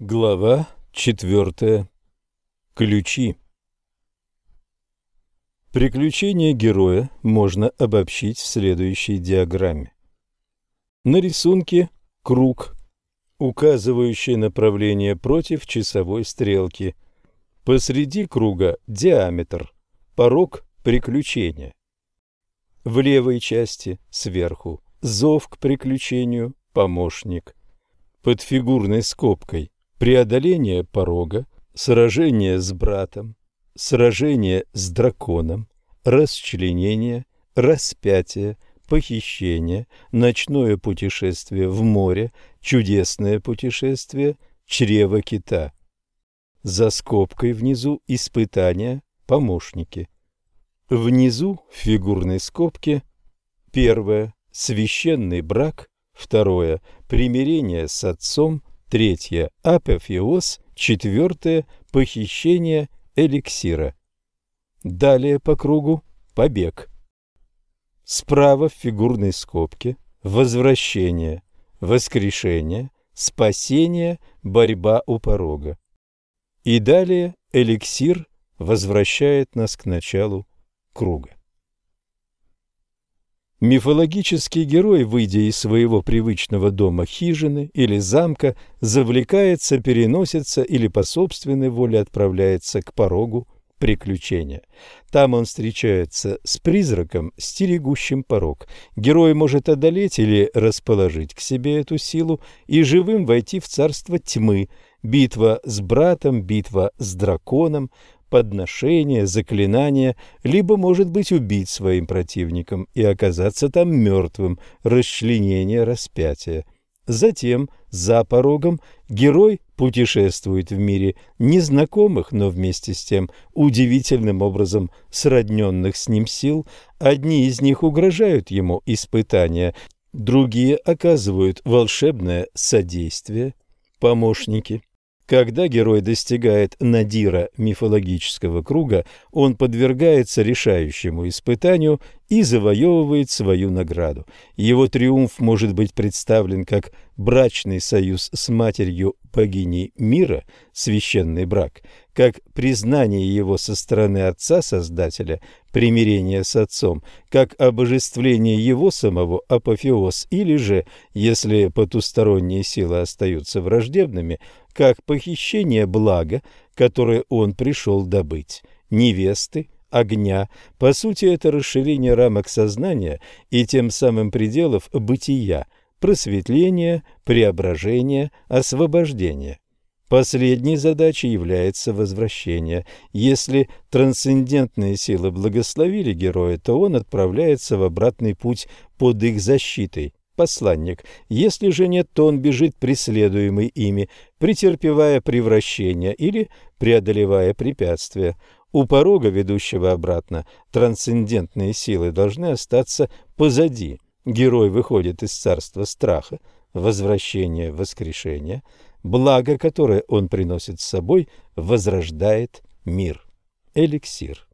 Глава четвертая. Ключи. Приключения героя можно обобщить в следующей диаграмме. На рисунке круг, указывающий направление против часовой стрелки. Посреди круга диаметр, порог приключения. В левой части сверху зов к приключению, помощник. Под фигурной скобкой преодоление порога, сражение с братом, сражение с драконом, расчленение, распятие, похищение, ночное путешествие в море, чудесное путешествие, чрево кита. За скобкой внизу испытания, помощники. Внизу в фигурной скобке первое – священный брак, второе – примирение с отцом, третье – апофеоз, четвертое – похищение эликсира. Далее по кругу – побег. Справа в фигурной скобке – возвращение, воскрешение, спасение, борьба у порога. И далее эликсир возвращает нас к началу круга. Мифологический герой, выйдя из своего привычного дома хижины или замка, завлекается, переносится или по собственной воле отправляется к порогу приключения. Там он встречается с призраком, стерегущим порог. Герой может одолеть или расположить к себе эту силу и живым войти в царство тьмы. Битва с братом, битва с драконом, подношение, заклинание, либо, может быть, убить своим противником и оказаться там мертвым, расчленение распятия. Затем, за порогом, герой путешествует в мире незнакомых, но вместе с тем удивительным образом сродненных с ним сил. Одни из них угрожают ему испытания, другие оказывают волшебное содействие, помощники. Когда герой достигает надира мифологического круга, он подвергается решающему испытанию и завоевывает свою награду. Его триумф может быть представлен как брачный союз с матерью богини мира, священный брак, как признание его со стороны Отца-Создателя, примирение с Отцом, как обожествление его самого апофеоз, или же, если потусторонние силы остаются враждебными, как похищение блага, которое он пришел добыть, невесты, огня. По сути, это расширение рамок сознания и тем самым пределов бытия, просветления, преображения, освобождения. Последней задачей является возвращение. Если трансцендентные силы благословили героя, то он отправляется в обратный путь под их защитой, посланник. Если же нет, то он бежит преследуемый ими, претерпевая превращение или преодолевая препятствия. У порога, ведущего обратно, трансцендентные силы должны остаться позади. Герой выходит из царства страха, возвращения, воскрешения. Благо, которое он приносит с собой, возрождает мир. Эликсир.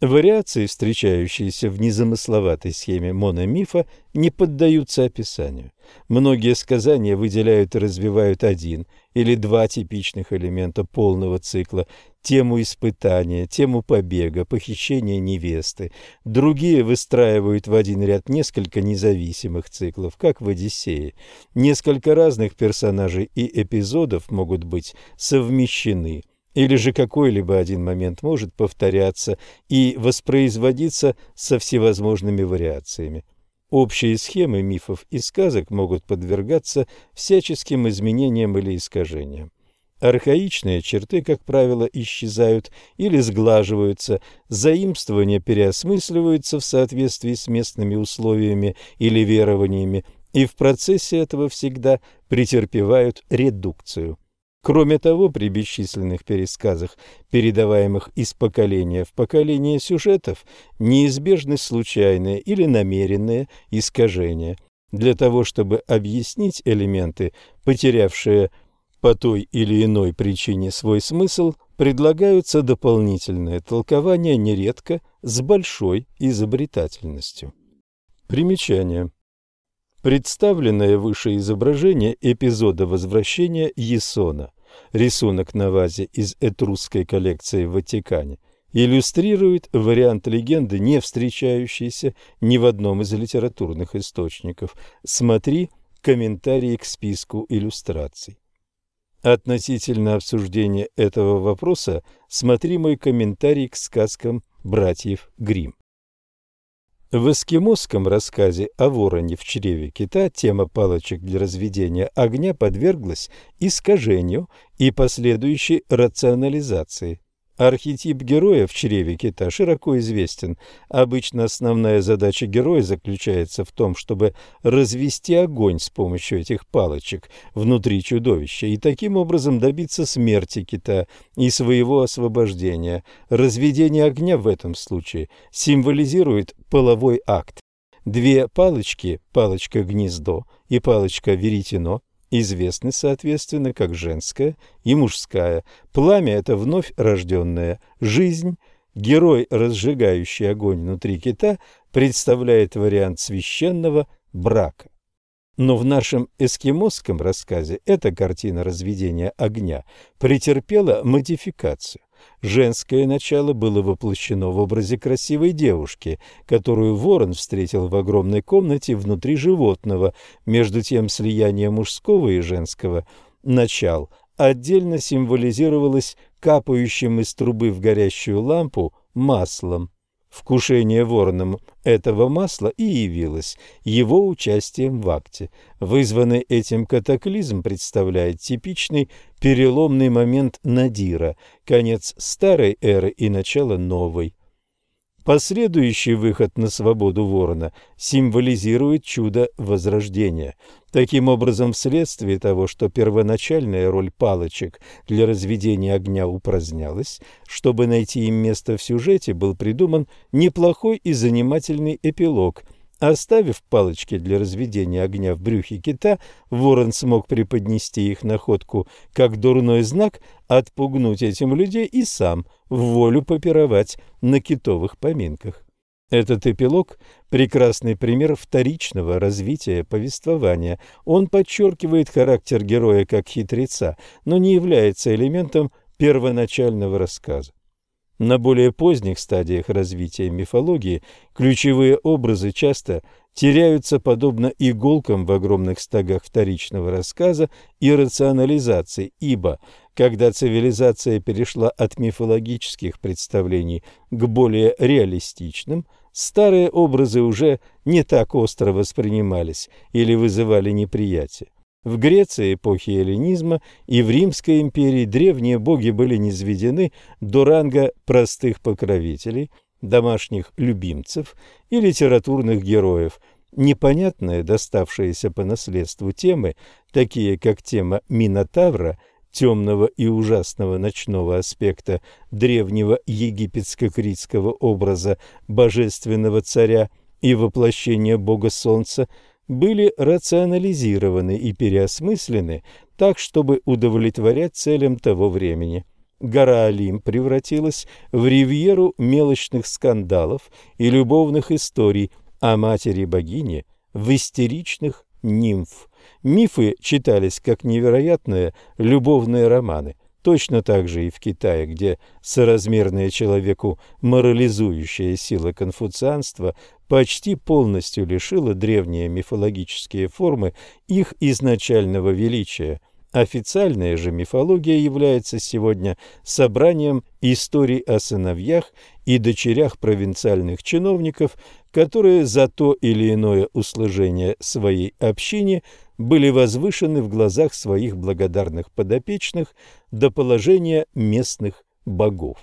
Вариации, встречающиеся в незамысловатой схеме мономифа, не поддаются описанию. Многие сказания выделяют и развивают один или два типичных элемента полного цикла – тему испытания, тему побега, похищения невесты. Другие выстраивают в один ряд несколько независимых циклов, как в «Одиссее». Несколько разных персонажей и эпизодов могут быть совмещены – или же какой-либо один момент может повторяться и воспроизводиться со всевозможными вариациями. Общие схемы мифов и сказок могут подвергаться всяческим изменениям или искажениям. Архаичные черты, как правило, исчезают или сглаживаются, заимствования переосмысливаются в соответствии с местными условиями или верованиями, и в процессе этого всегда претерпевают редукцию. Кроме того, при бесчисленных пересказах, передаваемых из поколения в поколение сюжетов, неизбежны случайные или намеренные искажения. Для того, чтобы объяснить элементы, потерявшие по той или иной причине свой смысл, предлагаются дополнительные толкования нередко с большой изобретательностью. Примечание. Представленное выше изображение эпизода возвращения Есона, рисунок на вазе из этрусской коллекции в Ватикане, иллюстрирует вариант легенды, не встречающийся ни в одном из литературных источников. Смотри комментарии к списку иллюстраций. Относительно обсуждения этого вопроса смотри мой комментарий к сказкам братьев Гримм. В эскимосском рассказе о вороне в чреве кита тема палочек для разведения огня подверглась искажению и последующей рационализации. Архетип героя в чреве кита широко известен. Обычно основная задача героя заключается в том, чтобы развести огонь с помощью этих палочек внутри чудовища и таким образом добиться смерти кита и своего освобождения. Разведение огня в этом случае символизирует половой акт. Две палочки, палочка-гнездо и палочка-веретено, известны, соответственно, как женская и мужская. Пламя – это вновь рожденная жизнь. Герой, разжигающий огонь внутри кита, представляет вариант священного брака. Но в нашем эскимосском рассказе эта картина разведения огня претерпела модификацию. Женское начало было воплощено в образе красивой девушки, которую ворон встретил в огромной комнате внутри животного. Между тем слияние мужского и женского начал отдельно символизировалось капающим из трубы в горящую лампу маслом. Вкушение вороном этого масла и явилось его участием в акте. Вызванный этим катаклизм представляет типичный переломный момент Надира, конец старой эры и начало новой. Последующий выход на свободу ворона символизирует чудо возрождения. Таким образом, вследствие того, что первоначальная роль палочек для разведения огня упразднялась, чтобы найти им место в сюжете, был придуман неплохой и занимательный эпилог – Оставив палочки для разведения огня в брюхе кита, ворон смог преподнести их находку как дурной знак, отпугнуть этим людей и сам в волю попировать на китовых поминках. Этот эпилог – прекрасный пример вторичного развития повествования. Он подчеркивает характер героя как хитреца, но не является элементом первоначального рассказа. На более поздних стадиях развития мифологии ключевые образы часто теряются подобно иголкам в огромных стогах вторичного рассказа и рационализации, ибо когда цивилизация перешла от мифологических представлений к более реалистичным, старые образы уже не так остро воспринимались или вызывали неприятие. В Греции эпохи эллинизма и в Римской империи древние боги были низведены до ранга простых покровителей, домашних любимцев и литературных героев. Непонятные, доставшиеся по наследству темы, такие как тема Минотавра, темного и ужасного ночного аспекта древнего египетско-критского образа божественного царя и воплощения бога солнца – были рационализированы и переосмыслены так, чтобы удовлетворять целям того времени. Гора Олимп превратилась в ривьеру мелочных скандалов и любовных историй, а матери-богини – в истеричных нимф. Мифы читались как невероятные любовные романы – Точно так же и в Китае, где соразмерная человеку морализующая сила конфуцианства почти полностью лишила древние мифологические формы их изначального величия. Официальная же мифология является сегодня собранием историй о сыновьях и дочерях провинциальных чиновников, которые за то или иное услужение своей общине были возвышены в глазах своих благодарных подопечных до положения местных богов.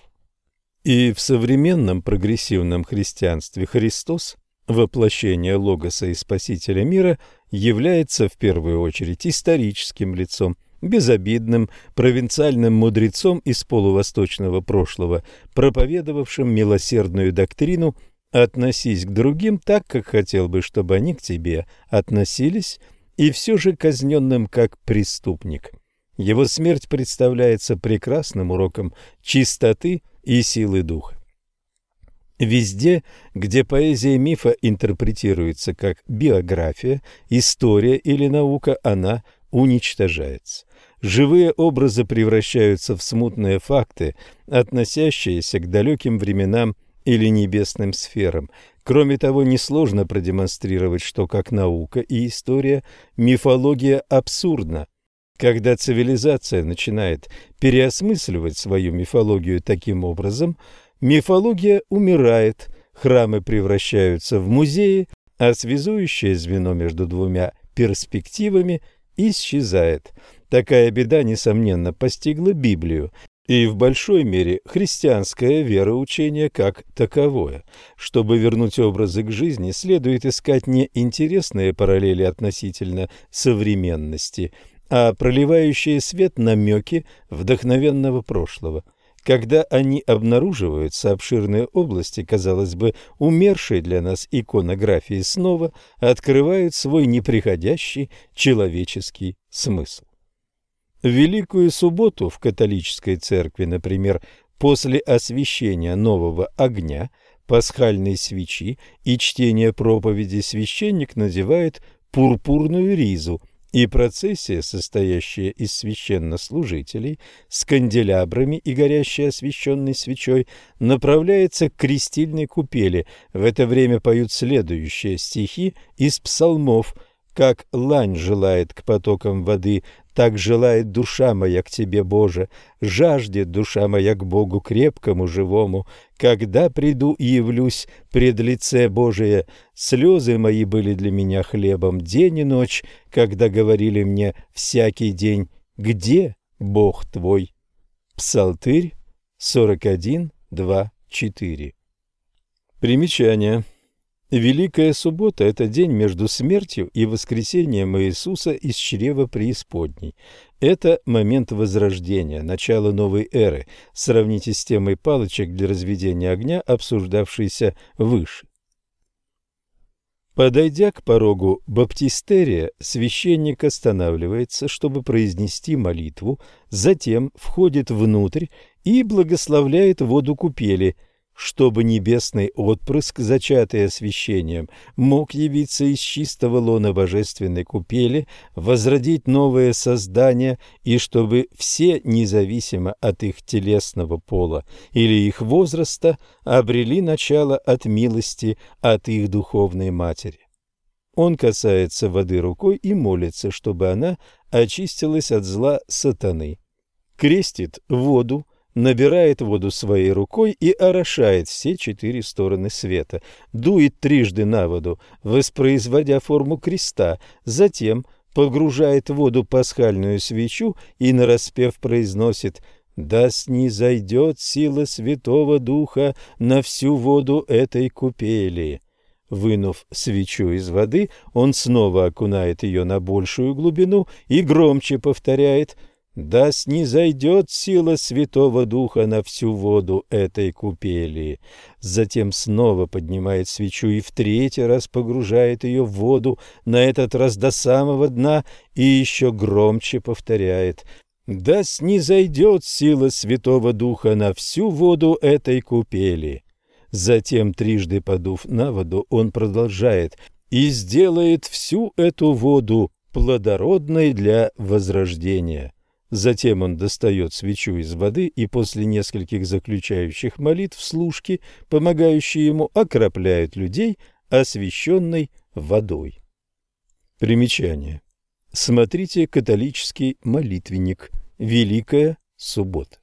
И в современном прогрессивном христианстве Христос, воплощение Логоса и Спасителя мира, является в первую очередь историческим лицом, безобидным провинциальным мудрецом из полувосточного прошлого, проповедовавшим милосердную доктрину «относись к другим так, как хотел бы, чтобы они к тебе относились», и все же казненным как преступник. Его смерть представляется прекрасным уроком чистоты и силы духа. Везде, где поэзия мифа интерпретируется как биография, история или наука, она уничтожается. Живые образы превращаются в смутные факты, относящиеся к далеким временам или небесным сферам. Кроме того, несложно продемонстрировать, что как наука и история мифология абсурдна. Когда цивилизация начинает переосмысливать свою мифологию таким образом – Мифология умирает, храмы превращаются в музеи, а связующее звено между двумя перспективами исчезает. Такая беда, несомненно, постигла Библию и в большой мере христианское вероучение как таковое. Чтобы вернуть образы к жизни, следует искать не интересные параллели относительно современности, а проливающие свет намеки вдохновенного прошлого – когда они обнаруживаются, обширные области, казалось бы, умершие для нас иконографии снова открывают свой неприходящий человеческий смысл. В Великую Субботу в католической церкви, например, после освящения нового огня, пасхальной свечи и чтения проповеди священник надевает пурпурную ризу – и процессия, состоящая из священнослужителей с канделябрами и горящей освященной свечой, направляется к крестильной купели. В это время поют следующие стихи из псалмов «Как лань желает к потокам воды, так желает душа моя к Тебе, Боже, жаждет душа моя к Богу крепкому, живому. Когда приду и явлюсь пред лице Божие, слезы мои были для меня хлебом день и ночь, когда говорили мне всякий день, где Бог твой? Псалтырь 41, 2, 4. Примечание. Великая суббота – это день между смертью и воскресением Иисуса из чрева преисподней. Это момент возрождения, начало новой эры. Сравните с темой палочек для разведения огня, обсуждавшейся выше. Подойдя к порогу баптистерия, священник останавливается, чтобы произнести молитву, затем входит внутрь и благословляет воду купели – чтобы небесный отпрыск, зачатый освящением, мог явиться из чистого лона божественной купели, возродить новое создание, и чтобы все, независимо от их телесного пола или их возраста, обрели начало от милости от их духовной матери. Он касается воды рукой и молится, чтобы она очистилась от зла сатаны. Крестит воду, набирает воду своей рукой и орошает все четыре стороны света, дует трижды на воду, воспроизводя форму креста, затем погружает воду пасхальную свечу и нараспев произносит «Да снизойдет сила Святого Духа на всю воду этой купели». Вынув свечу из воды, он снова окунает ее на большую глубину и громче повторяет – да снизойдет сила Святого Духа на всю воду этой купели. Затем снова поднимает свечу и в третий раз погружает ее в воду, на этот раз до самого дна, и еще громче повторяет «Да снизойдет сила Святого Духа на всю воду этой купели». Затем, трижды подув на воду, он продолжает «И сделает всю эту воду плодородной для возрождения». Затем он достает свечу из воды и после нескольких заключающих молитв служки, помогающие ему, окропляют людей освященной водой. Примечание. Смотрите католический молитвенник «Великая суббота».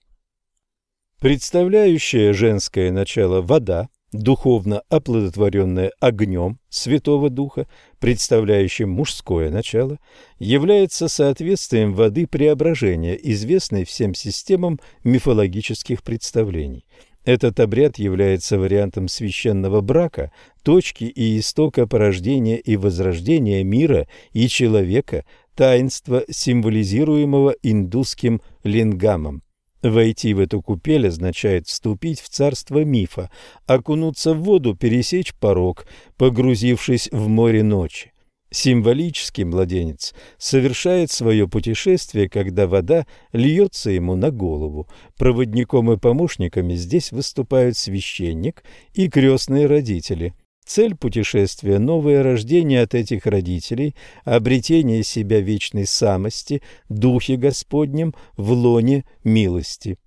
Представляющая женское начало вода духовно оплодотворенное огнем Святого Духа, представляющим мужское начало, является соответствием воды преображения, известной всем системам мифологических представлений. Этот обряд является вариантом священного брака, точки и истока порождения и возрождения мира и человека, таинства, символизируемого индусским лингамом. Войти в эту купель означает вступить в царство мифа, окунуться в воду, пересечь порог, погрузившись в море ночи. Символический младенец совершает свое путешествие, когда вода льется ему на голову. Проводником и помощниками здесь выступают священник и крестные родители. Цель путешествия – новое рождение от этих родителей, обретение себя вечной самости, Духе Господнем в лоне милости.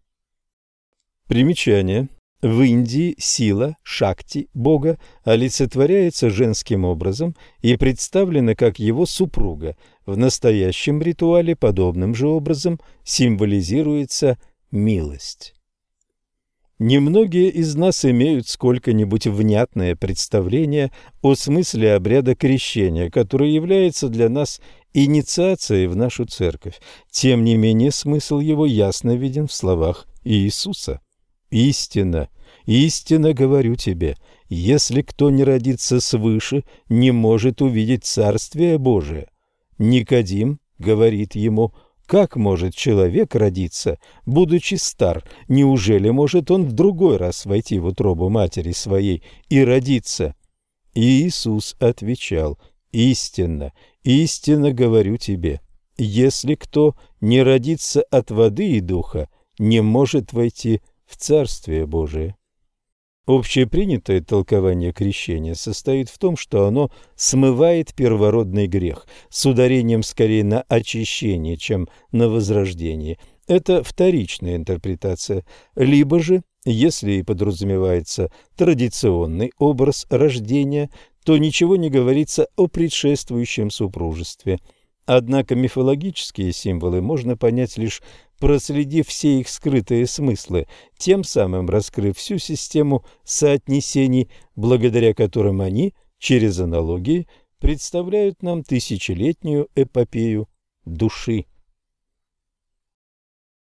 Примечание. В Индии сила, шакти, Бога, олицетворяется женским образом и представлена как его супруга. В настоящем ритуале подобным же образом символизируется милость. Немногие из нас имеют сколько-нибудь внятное представление о смысле обряда крещения, который является для нас инициацией в нашу церковь. Тем не менее, смысл его ясно виден в словах Иисуса. «Истина, Истинно говорю тебе, если кто не родится свыше, не может увидеть Царствие Божие. Никодим говорит ему, как может человек родиться, будучи стар? Неужели может он в другой раз войти в утробу матери своей и родиться? И Иисус отвечал, истинно, истинно говорю тебе, если кто не родится от воды и духа, не может войти в Царствие Божие. Общепринятое толкование крещения состоит в том, что оно смывает первородный грех с ударением скорее на очищение, чем на возрождение. Это вторичная интерпретация. Либо же, если и подразумевается традиционный образ рождения, то ничего не говорится о предшествующем супружестве. Однако мифологические символы можно понять лишь проследив все их скрытые смыслы, тем самым раскрыв всю систему соотнесений, благодаря которым они, через аналогии, представляют нам тысячелетнюю эпопею души.